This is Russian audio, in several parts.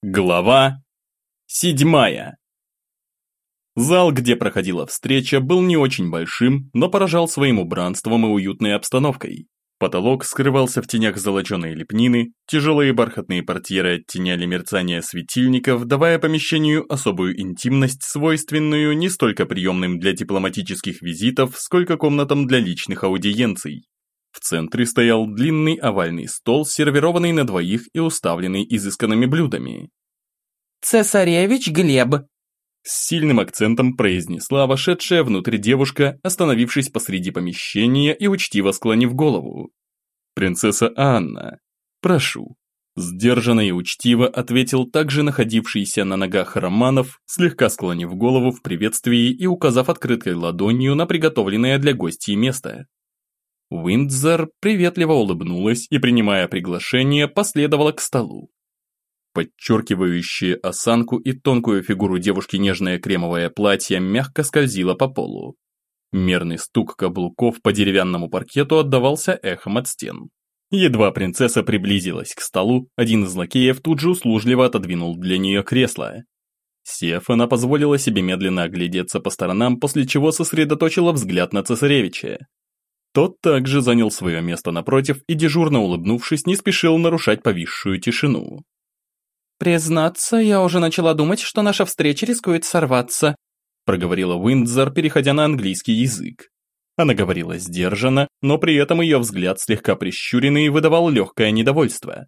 Глава седьмая. Зал, где проходила встреча, был не очень большим, но поражал своим убранством и уютной обстановкой. Потолок скрывался в тенях золоченой лепнины, тяжелые бархатные портьеры оттеняли мерцание светильников, давая помещению особую интимность, свойственную не столько приемным для дипломатических визитов, сколько комнатам для личных аудиенций. В центре стоял длинный овальный стол, сервированный на двоих и уставленный изысканными блюдами. «Цесаревич Глеб», с сильным акцентом произнесла вошедшая внутрь девушка, остановившись посреди помещения и учтиво склонив голову. «Принцесса Анна, прошу». Сдержанно и учтиво ответил также находившийся на ногах Романов, слегка склонив голову в приветствии и указав открытой ладонью на приготовленное для гостей место. Уиндзор приветливо улыбнулась и, принимая приглашение, последовала к столу. Подчеркивающее осанку и тонкую фигуру девушки нежное кремовое платье мягко скользило по полу. Мерный стук каблуков по деревянному паркету отдавался эхом от стен. Едва принцесса приблизилась к столу, один из лакеев тут же услужливо отодвинул для нее кресло. Сев, она позволила себе медленно оглядеться по сторонам, после чего сосредоточила взгляд на цесаревича. Тот также занял свое место напротив и, дежурно улыбнувшись, не спешил нарушать повисшую тишину. «Признаться, я уже начала думать, что наша встреча рискует сорваться», проговорила Уиндзор, переходя на английский язык. Она говорила сдержанно, но при этом ее взгляд слегка прищуренный выдавал легкое недовольство.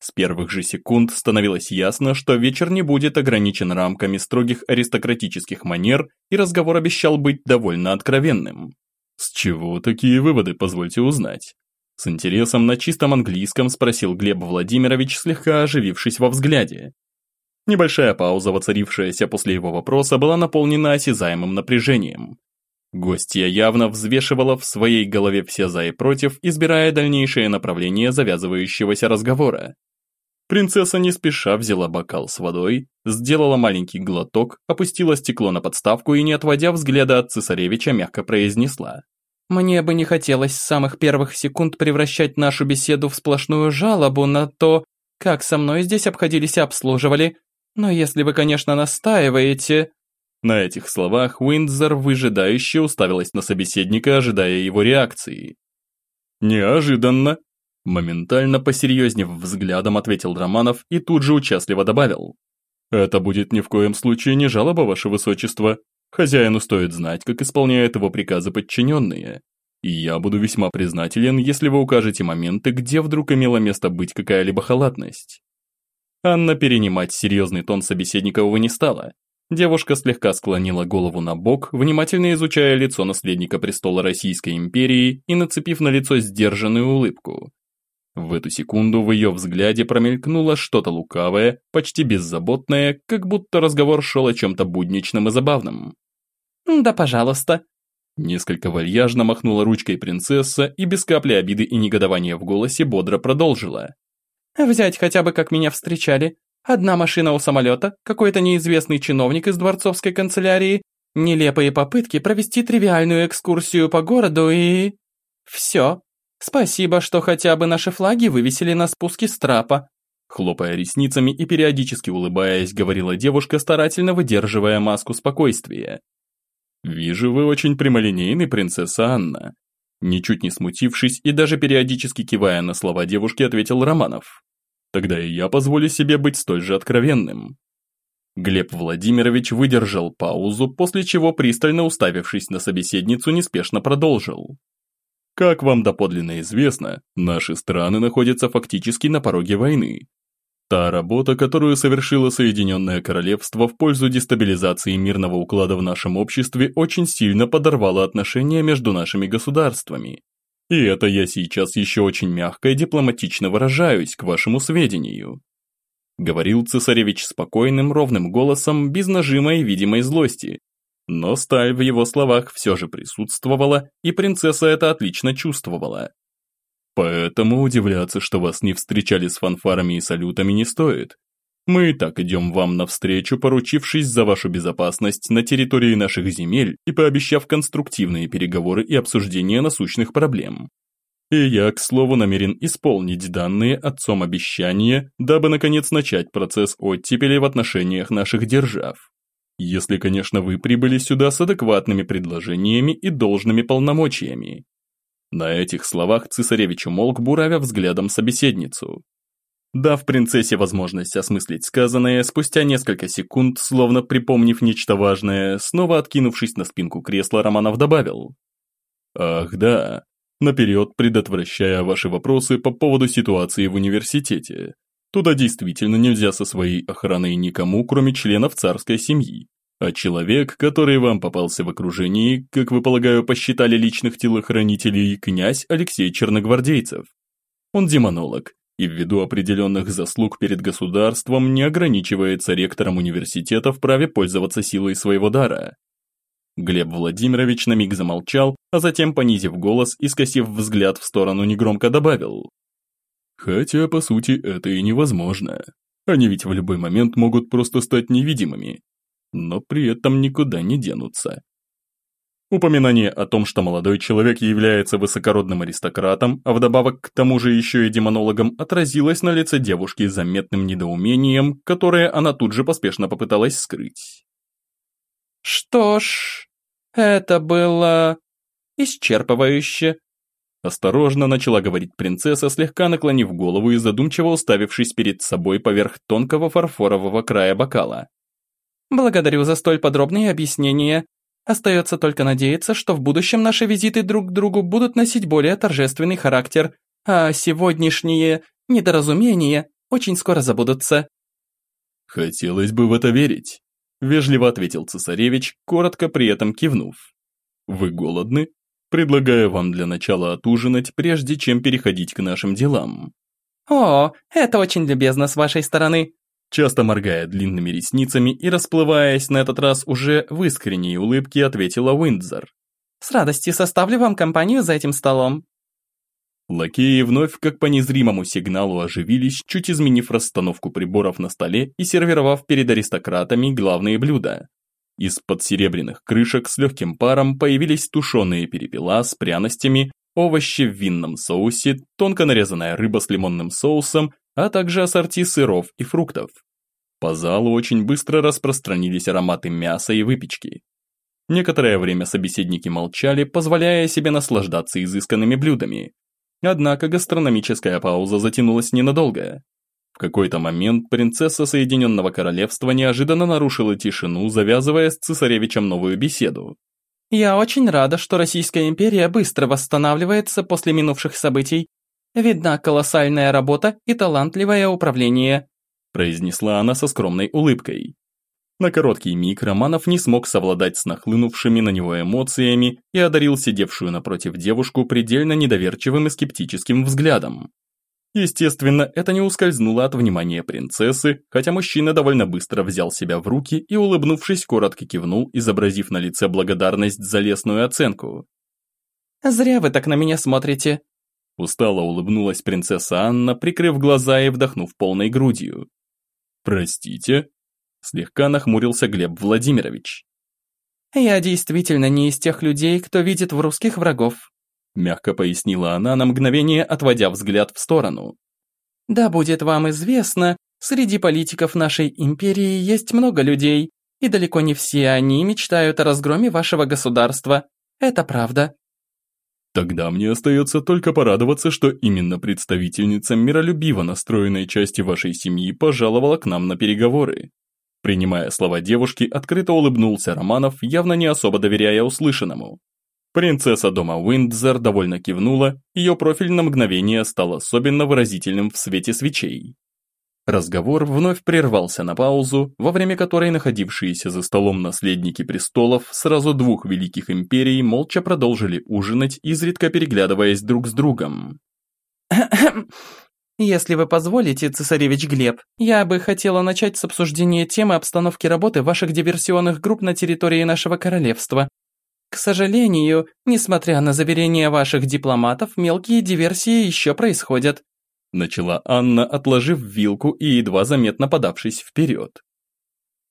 С первых же секунд становилось ясно, что вечер не будет ограничен рамками строгих аристократических манер, и разговор обещал быть довольно откровенным. С чего такие выводы, позвольте узнать? С интересом на чистом английском спросил Глеб Владимирович, слегка оживившись во взгляде. Небольшая пауза, воцарившаяся после его вопроса, была наполнена осязаемым напряжением. Гостья явно взвешивала в своей голове все за и против, избирая дальнейшее направление завязывающегося разговора. Принцесса не спеша взяла бокал с водой, сделала маленький глоток, опустила стекло на подставку и, не отводя взгляда от цесаревича, мягко произнесла. «Мне бы не хотелось с самых первых секунд превращать нашу беседу в сплошную жалобу на то, как со мной здесь обходились и обслуживали, но если вы, конечно, настаиваете...» На этих словах Уиндзор выжидающе уставилась на собеседника, ожидая его реакции. «Неожиданно», Моментально посерьезнев взглядом ответил Романов и тут же участливо добавил. «Это будет ни в коем случае не жалоба, ваше высочество. Хозяину стоит знать, как исполняют его приказы подчиненные. И я буду весьма признателен, если вы укажете моменты, где вдруг имела место быть какая-либо халатность». Анна перенимать серьезный тон собеседника увы не стала. Девушка слегка склонила голову на бок, внимательно изучая лицо наследника престола Российской империи и нацепив на лицо сдержанную улыбку. В эту секунду в ее взгляде промелькнуло что-то лукавое, почти беззаботное, как будто разговор шел о чем-то будничном и забавном. «Да, пожалуйста». Несколько вальяжно махнула ручкой принцесса и без капли обиды и негодования в голосе бодро продолжила. «Взять хотя бы, как меня встречали. Одна машина у самолета, какой-то неизвестный чиновник из дворцовской канцелярии, нелепые попытки провести тривиальную экскурсию по городу и... Все, Спасибо, что хотя бы наши флаги вывесили на спуске с трапа. Хлопая ресницами и периодически улыбаясь, говорила девушка, старательно выдерживая маску спокойствия. «Вижу, вы очень прямолинейны, принцесса Анна». Ничуть не смутившись и даже периодически кивая на слова девушки, ответил Романов. «Тогда и я позволю себе быть столь же откровенным». Глеб Владимирович выдержал паузу, после чего, пристально уставившись на собеседницу, неспешно продолжил. Как вам доподлинно известно, наши страны находятся фактически на пороге войны. Та работа, которую совершило Соединенное Королевство в пользу дестабилизации мирного уклада в нашем обществе, очень сильно подорвала отношения между нашими государствами. И это я сейчас еще очень мягко и дипломатично выражаюсь, к вашему сведению. Говорил цесаревич спокойным, ровным голосом, без нажима и видимой злости, но сталь в его словах все же присутствовала, и принцесса это отлично чувствовала. Поэтому удивляться, что вас не встречали с фанфарами и салютами не стоит. Мы и так идем вам навстречу, поручившись за вашу безопасность на территории наших земель и пообещав конструктивные переговоры и обсуждение насущных проблем. И я, к слову, намерен исполнить данные отцом обещания, дабы наконец начать процесс оттепели в отношениях наших держав. Если, конечно, вы прибыли сюда с адекватными предложениями и должными полномочиями. На этих словах цесаревич умолк, буравя взглядом собеседницу. Дав принцессе возможность осмыслить сказанное, спустя несколько секунд, словно припомнив нечто важное, снова откинувшись на спинку кресла, Романов добавил. «Ах да, наперед предотвращая ваши вопросы по поводу ситуации в университете. Туда действительно нельзя со своей охраной никому, кроме членов царской семьи. А человек, который вам попался в окружении, как вы, полагаю, посчитали личных телохранителей, князь Алексей Черногвардейцев. Он демонолог, и ввиду определенных заслуг перед государством не ограничивается ректором университета в праве пользоваться силой своего дара. Глеб Владимирович на миг замолчал, а затем, понизив голос и скосив взгляд в сторону, негромко добавил. «Хотя, по сути, это и невозможно. Они ведь в любой момент могут просто стать невидимыми, но при этом никуда не денутся. Упоминание о том, что молодой человек является высокородным аристократом, а вдобавок к тому же еще и демонологом, отразилось на лице девушки заметным недоумением, которое она тут же поспешно попыталась скрыть. «Что ж, это было... исчерпывающе», Осторожно начала говорить принцесса, слегка наклонив голову и задумчиво уставившись перед собой поверх тонкого фарфорового края бокала. Благодарю за столь подробные объяснения. Остается только надеяться, что в будущем наши визиты друг к другу будут носить более торжественный характер, а сегодняшние недоразумения очень скоро забудутся. Хотелось бы в это верить, вежливо ответил цесаревич, коротко при этом кивнув. Вы голодны? Предлагаю вам для начала отужинать, прежде чем переходить к нашим делам. О, это очень любезно с вашей стороны часто моргая длинными ресницами и расплываясь на этот раз уже в искренней улыбке, ответила Уиндзор. «С радостью составлю вам компанию за этим столом». Лакеи вновь, как по незримому сигналу, оживились, чуть изменив расстановку приборов на столе и сервировав перед аристократами главные блюда. Из-под серебряных крышек с легким паром появились тушеные перепела с пряностями, овощи в винном соусе, тонко нарезанная рыба с лимонным соусом а также ассорти сыров и фруктов. По залу очень быстро распространились ароматы мяса и выпечки. Некоторое время собеседники молчали, позволяя себе наслаждаться изысканными блюдами. Однако гастрономическая пауза затянулась ненадолго. В какой-то момент принцесса Соединенного Королевства неожиданно нарушила тишину, завязывая с цесаревичем новую беседу. «Я очень рада, что Российская империя быстро восстанавливается после минувших событий Видна колоссальная работа и талантливое управление», произнесла она со скромной улыбкой. На короткий миг Романов не смог совладать с нахлынувшими на него эмоциями и одарил сидевшую напротив девушку предельно недоверчивым и скептическим взглядом. Естественно, это не ускользнуло от внимания принцессы, хотя мужчина довольно быстро взял себя в руки и, улыбнувшись, коротко кивнул, изобразив на лице благодарность за лесную оценку. «Зря вы так на меня смотрите. Устало улыбнулась принцесса Анна, прикрыв глаза и вдохнув полной грудью. «Простите?» Слегка нахмурился Глеб Владимирович. «Я действительно не из тех людей, кто видит в русских врагов», мягко пояснила она на мгновение, отводя взгляд в сторону. «Да будет вам известно, среди политиков нашей империи есть много людей, и далеко не все они мечтают о разгроме вашего государства. Это правда. Тогда мне остается только порадоваться, что именно представительница миролюбиво настроенной части вашей семьи пожаловала к нам на переговоры. Принимая слова девушки, открыто улыбнулся Романов, явно не особо доверяя услышанному. Принцесса дома Уиндзор довольно кивнула, ее профиль на мгновение стал особенно выразительным в свете свечей. Разговор вновь прервался на паузу, во время которой находившиеся за столом наследники престолов сразу двух великих империй молча продолжили ужинать, изредка переглядываясь друг с другом. «Если вы позволите, цесаревич Глеб, я бы хотела начать с обсуждения темы обстановки работы ваших диверсионных групп на территории нашего королевства. К сожалению, несмотря на заверения ваших дипломатов, мелкие диверсии еще происходят. Начала Анна, отложив вилку и едва заметно подавшись вперед.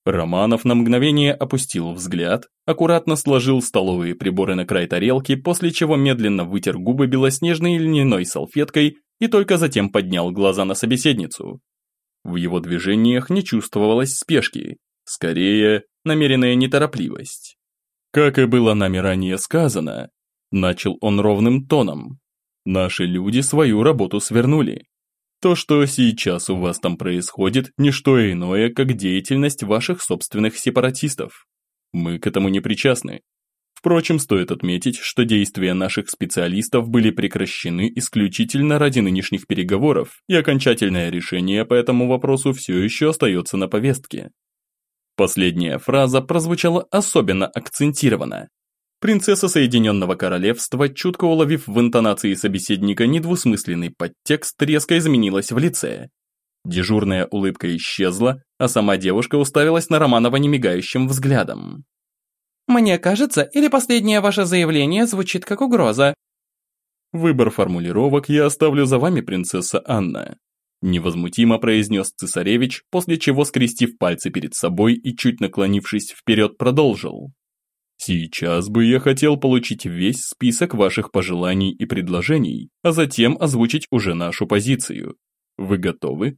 Романов на мгновение опустил взгляд, аккуратно сложил столовые приборы на край тарелки, после чего медленно вытер губы белоснежной льняной салфеткой и только затем поднял глаза на собеседницу. В его движениях не чувствовалось спешки, скорее, намеренная неторопливость. Как и было нами ранее сказано, начал он ровным тоном, наши люди свою работу свернули, то, что сейчас у вас там происходит, не что иное, как деятельность ваших собственных сепаратистов. Мы к этому не причастны. Впрочем, стоит отметить, что действия наших специалистов были прекращены исключительно ради нынешних переговоров, и окончательное решение по этому вопросу все еще остается на повестке. Последняя фраза прозвучала особенно акцентированно, Принцесса Соединенного Королевства, чутко уловив в интонации собеседника недвусмысленный подтекст, резко изменилась в лице. Дежурная улыбка исчезла, а сама девушка уставилась на Романова немигающим взглядом. «Мне кажется, или последнее ваше заявление звучит как угроза?» «Выбор формулировок я оставлю за вами, принцесса Анна», невозмутимо произнес цесаревич, после чего, скрестив пальцы перед собой и чуть наклонившись вперед, продолжил. Сейчас бы я хотел получить весь список ваших пожеланий и предложений, а затем озвучить уже нашу позицию. Вы готовы?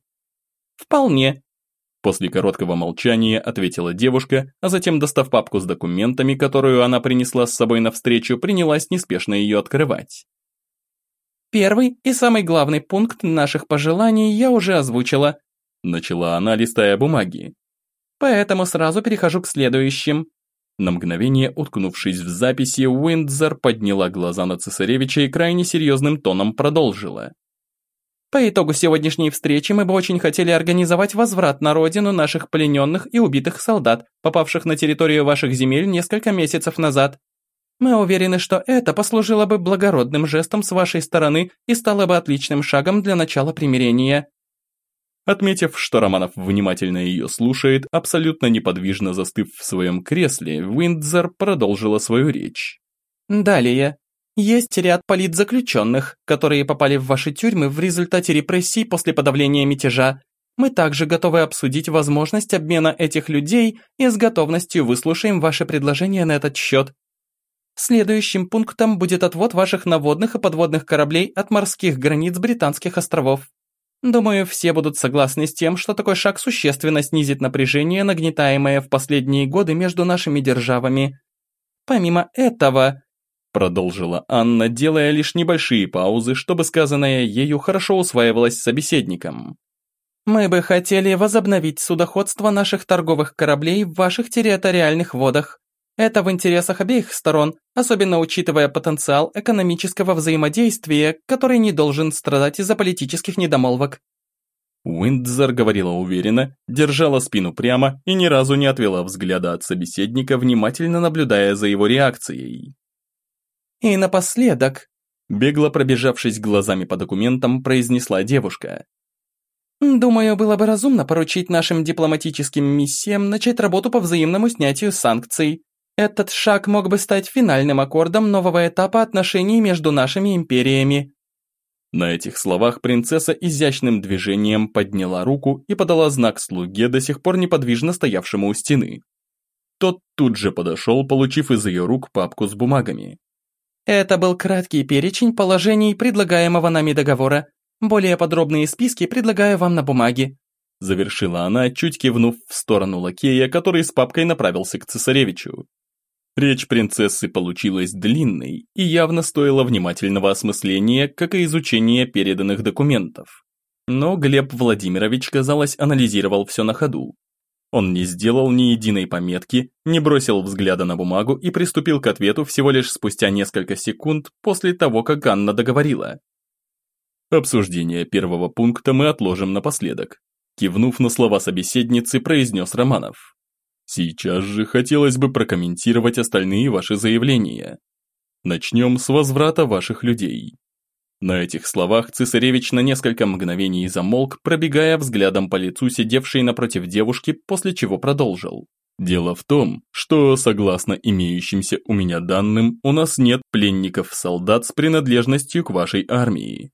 Вполне. После короткого молчания ответила девушка, а затем, достав папку с документами, которую она принесла с собой навстречу, принялась неспешно ее открывать. Первый и самый главный пункт наших пожеланий я уже озвучила. Начала она, листая бумаги. Поэтому сразу перехожу к следующим. На мгновение, уткнувшись в записи, Уиндзор подняла глаза на цесаревича и крайне серьезным тоном продолжила. По итогу сегодняшней встречи мы бы очень хотели организовать возврат на родину наших плененных и убитых солдат, попавших на территорию ваших земель несколько месяцев назад. Мы уверены, что это послужило бы благородным жестом с вашей стороны и стало бы отличным шагом для начала примирения. Отметив, что Романов внимательно ее слушает, абсолютно неподвижно застыв в своем кресле, Уиндзор продолжила свою речь. Далее. Есть ряд политзаключенных, которые попали в ваши тюрьмы в результате репрессий после подавления мятежа. Мы также готовы обсудить возможность обмена этих людей и с готовностью выслушаем ваши предложения на этот счет. Следующим пунктом будет отвод ваших наводных и подводных кораблей от морских границ Британских островов. Думаю, все будут согласны с тем, что такой шаг существенно снизит напряжение, нагнетаемое в последние годы между нашими державами. Помимо этого, продолжила Анна, делая лишь небольшие паузы, чтобы сказанное ею хорошо усваивалось собеседником. Мы бы хотели возобновить судоходство наших торговых кораблей в ваших территориальных водах. Это в интересах обеих сторон, особенно учитывая потенциал экономического взаимодействия, который не должен страдать из-за политических недомолвок. Уиндзор говорила уверенно, держала спину прямо и ни разу не отвела взгляда от собеседника, внимательно наблюдая за его реакцией. «И напоследок», бегло пробежавшись глазами по документам, произнесла девушка. «Думаю, было бы разумно поручить нашим дипломатическим миссиям начать работу по взаимному снятию санкций, этот шаг мог бы стать финальным аккордом нового этапа отношений между нашими империями. На этих словах принцесса изящным движением подняла руку и подала знак слуге, до сих пор неподвижно стоявшему у стены. Тот тут же подошел, получив из ее рук папку с бумагами. Это был краткий перечень положений предлагаемого нами договора. Более подробные списки предлагаю вам на бумаге. Завершила она, чуть кивнув в сторону лакея, который с папкой направился к цесаревичу. Речь принцессы получилась длинной и явно стоила внимательного осмысления, как и изучения переданных документов. Но Глеб Владимирович, казалось, анализировал все на ходу. Он не сделал ни единой пометки, не бросил взгляда на бумагу и приступил к ответу всего лишь спустя несколько секунд после того, как Анна договорила. Обсуждение первого пункта мы отложим напоследок. Кивнув на слова собеседницы, произнес Романов. Сейчас же хотелось бы прокомментировать остальные ваши заявления. Начнем с возврата ваших людей. На этих словах цесаревич на несколько мгновений замолк, пробегая взглядом по лицу сидевшей напротив девушки, после чего продолжил. Дело в том, что, согласно имеющимся у меня данным, у нас нет пленников-солдат с принадлежностью к вашей армии.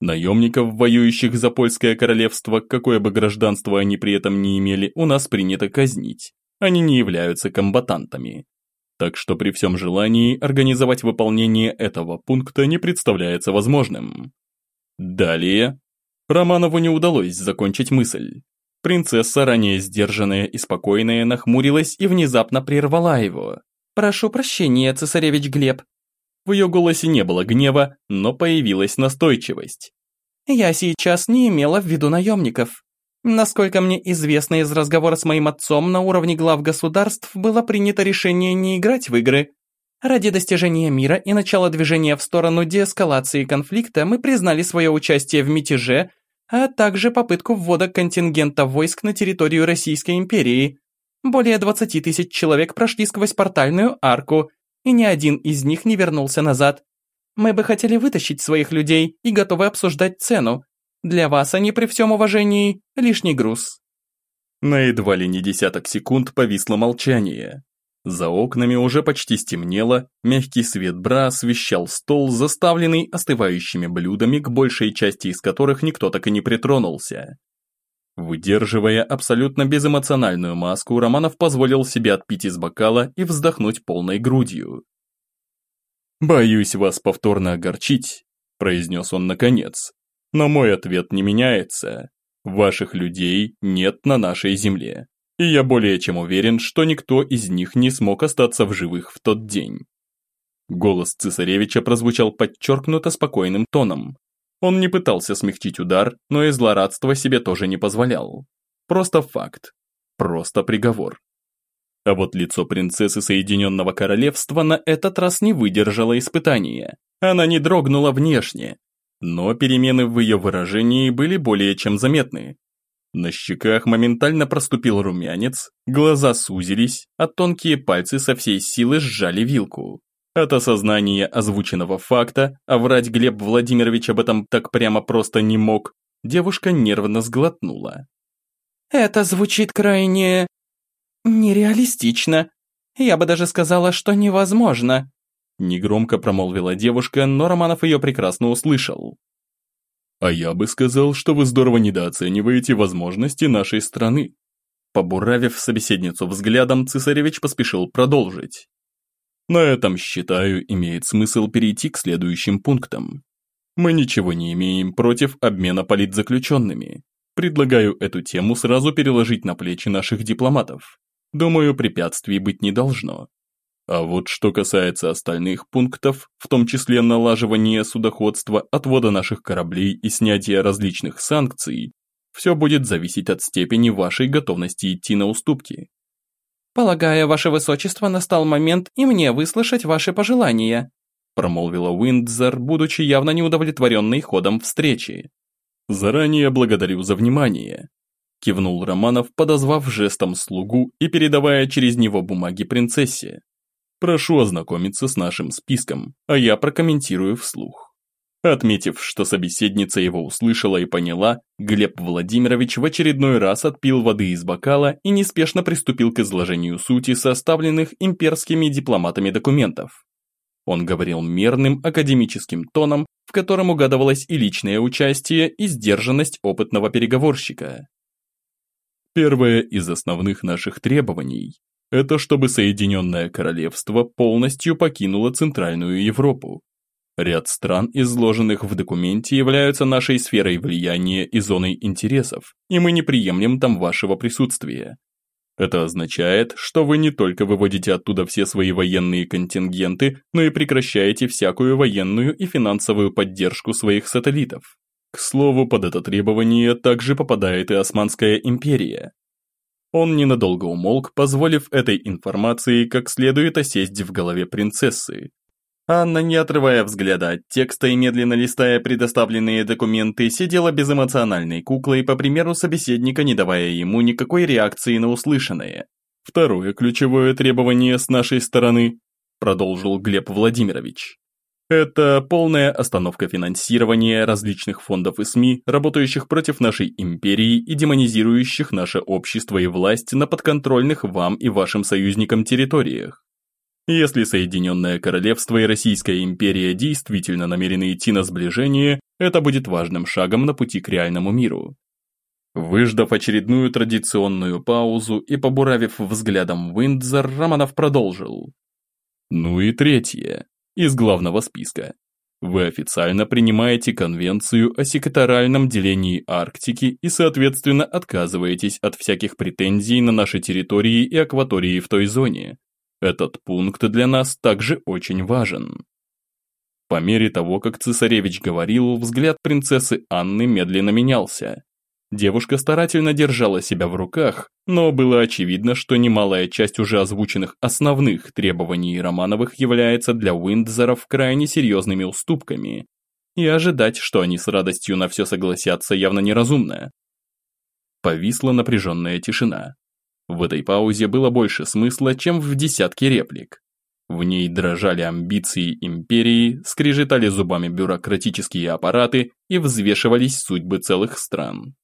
Наемников, воюющих за польское королевство, какое бы гражданство они при этом не имели, у нас принято казнить. Они не являются комбатантами. Так что при всем желании организовать выполнение этого пункта не представляется возможным. Далее. Романову не удалось закончить мысль. Принцесса, ранее сдержанная и спокойная, нахмурилась и внезапно прервала его. «Прошу прощения, цесаревич Глеб, в ее голосе не было гнева, но появилась настойчивость. «Я сейчас не имела в виду наемников. Насколько мне известно из разговора с моим отцом на уровне глав государств было принято решение не играть в игры. Ради достижения мира и начала движения в сторону деэскалации конфликта мы признали свое участие в мятеже, а также попытку ввода контингента войск на территорию Российской империи. Более 20 тысяч человек прошли сквозь портальную арку, и ни один из них не вернулся назад. Мы бы хотели вытащить своих людей и готовы обсуждать цену. Для вас они при всем уважении лишний груз». На едва ли не десяток секунд повисло молчание. За окнами уже почти стемнело, мягкий свет бра освещал стол, заставленный остывающими блюдами, к большей части из которых никто так и не притронулся. Выдерживая абсолютно безэмоциональную маску, Романов позволил себе отпить из бокала и вздохнуть полной грудью. «Боюсь вас повторно огорчить», – произнес он наконец. «Но мой ответ не меняется. Ваших людей нет на нашей земле. И я более чем уверен, что никто из них не смог остаться в живых в тот день». Голос цесаревича прозвучал подчеркнуто спокойным тоном, он не пытался смягчить удар, но и злорадства себе тоже не позволял. Просто факт. Просто приговор. А вот лицо принцессы Соединенного Королевства на этот раз не выдержало испытания. Она не дрогнула внешне, но перемены в ее выражении были более чем заметны. На щеках моментально проступил румянец, глаза сузились, а тонкие пальцы со всей силы сжали вилку. От осознания озвученного факта, а врать Глеб Владимирович об этом так прямо просто не мог, девушка нервно сглотнула. «Это звучит крайне... нереалистично. Я бы даже сказала, что невозможно», негромко промолвила девушка, но Романов ее прекрасно услышал. «А я бы сказал, что вы здорово недооцениваете возможности нашей страны». Побуравив собеседницу взглядом, цесаревич поспешил продолжить. На этом, считаю, имеет смысл перейти к следующим пунктам. Мы ничего не имеем против обмена политзаключенными. Предлагаю эту тему сразу переложить на плечи наших дипломатов. Думаю, препятствий быть не должно. А вот что касается остальных пунктов, в том числе налаживания судоходства, отвода наших кораблей и снятия различных санкций, все будет зависеть от степени вашей готовности идти на уступки. «Полагаю, ваше высочество, настал момент и мне выслушать ваши пожелания», промолвила Уиндзор, будучи явно неудовлетворенной ходом встречи. «Заранее благодарю за внимание», кивнул Романов, подозвав жестом слугу и передавая через него бумаги принцессе. «Прошу ознакомиться с нашим списком, а я прокомментирую вслух». Отметив, что собеседница его услышала и поняла, Глеб Владимирович в очередной раз отпил воды из бокала и неспешно приступил к изложению сути составленных имперскими дипломатами документов. Он говорил мерным академическим тоном, в котором угадывалось и личное участие, и сдержанность опытного переговорщика. Первое из основных наших требований – это чтобы Соединенное Королевство полностью покинуло Центральную Европу, Ряд стран, изложенных в документе, являются нашей сферой влияния и зоной интересов, и мы не приемлем там вашего присутствия. Это означает, что вы не только выводите оттуда все свои военные контингенты, но и прекращаете всякую военную и финансовую поддержку своих сателлитов. К слову, под это требование также попадает и Османская империя. Он ненадолго умолк, позволив этой информации как следует осесть в голове принцессы, Анна, не отрывая взгляда от текста и медленно листая предоставленные документы, сидела безэмоциональной куклой, по примеру собеседника, не давая ему никакой реакции на услышанное. «Второе ключевое требование с нашей стороны», продолжил Глеб Владимирович. Это полная остановка финансирования различных фондов и СМИ, работающих против нашей империи и демонизирующих наше общество и власть на подконтрольных вам и вашим союзникам территориях. Если Соединенное Королевство и Российская империя действительно намерены идти на сближение, Это будет важным шагом на пути к реальному миру. Выждав очередную традиционную паузу и побуравив взглядом Уиндзор, Романов продолжил. Ну и третье, из главного списка. Вы официально принимаете конвенцию о секторальном делении Арктики и, соответственно, отказываетесь от всяких претензий на наши территории и акватории в той зоне. Этот пункт для нас также очень важен. По мере того, как цесаревич говорил, взгляд принцессы Анны медленно менялся. Девушка старательно держала себя в руках, но было очевидно, что немалая часть уже озвученных основных требований Романовых является для Уиндзоров крайне серьезными уступками, и ожидать, что они с радостью на все согласятся, явно неразумно. Повисла напряженная тишина. В этой паузе было больше смысла, чем в десятке реплик. В ней дрожали амбиции империи, скрежетали зубами бюрократические аппараты и взвешивались судьбы целых стран.